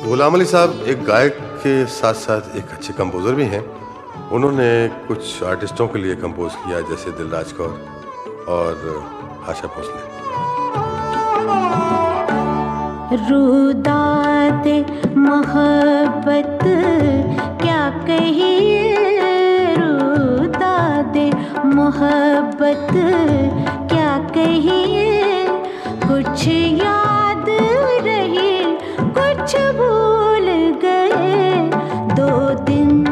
गुलाम अली साहब एक गायक के साथ साथ एक अच्छे कंपोज़र भी हैं। उन्होंने कुछ आर्टिस्टों के लिए कंपोज किया, जैसे दिलराज कौर और आशा भोसले। रुदात, मोहब्बत, क्या कहिए? रुदात, मोहब्बत, क्या कहिए? कुछ रही कुछ भूल गए। दो दिन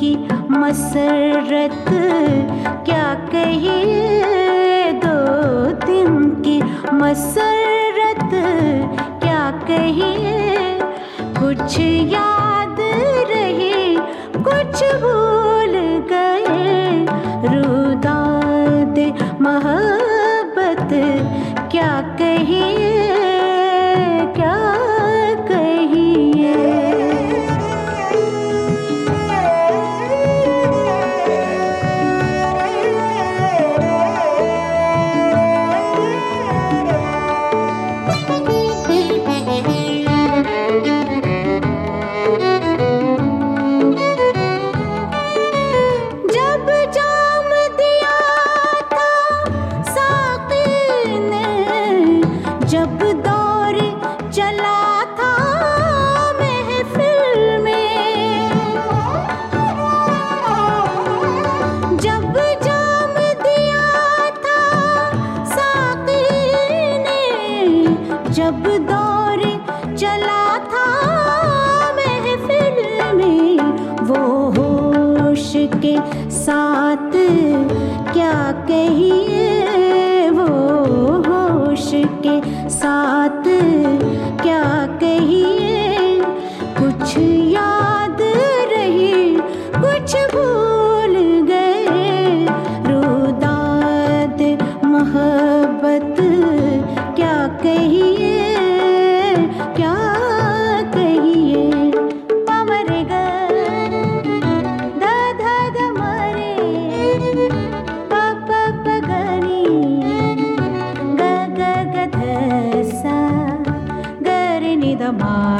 की मसरत, क्या कहिए? दो दिन की मसरत, क्या कहिए? कुछ याद रही, कुछ भूल गए। रुदाद, मोहब्बत, क्या कहिए? साथ क्या कहिए वो होश के साथ? क्या कहिए कुछ याद रही, कुछ भूल गए? रुदात मोहब्बत, क्या कहिए, क्या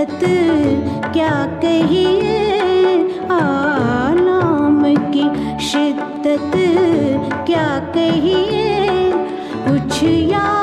शिद्दत क्या कहिए? आलाम की शिद्दत क्या कहिए? कुछ याद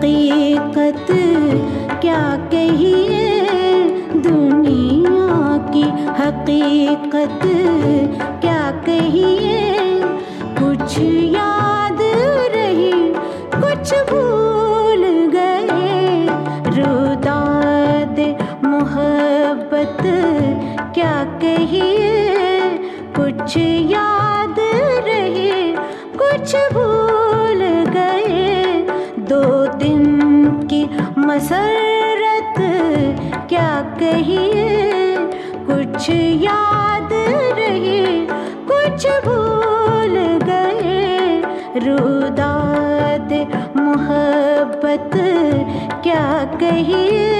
हकीकत क्या कहिए? दुनिया की हकीकत क्या कहिए? कुछ याद रही, कुछ भूल गए। रुदाद मोहब्बत क्या कहिए? कुछ याद रही, कुछ भूल दो दिन की मसरत, क्या कहिए? कुछ याद रही, कुछ भूल गए। रुदाद, मोहब्बत, क्या कहिए?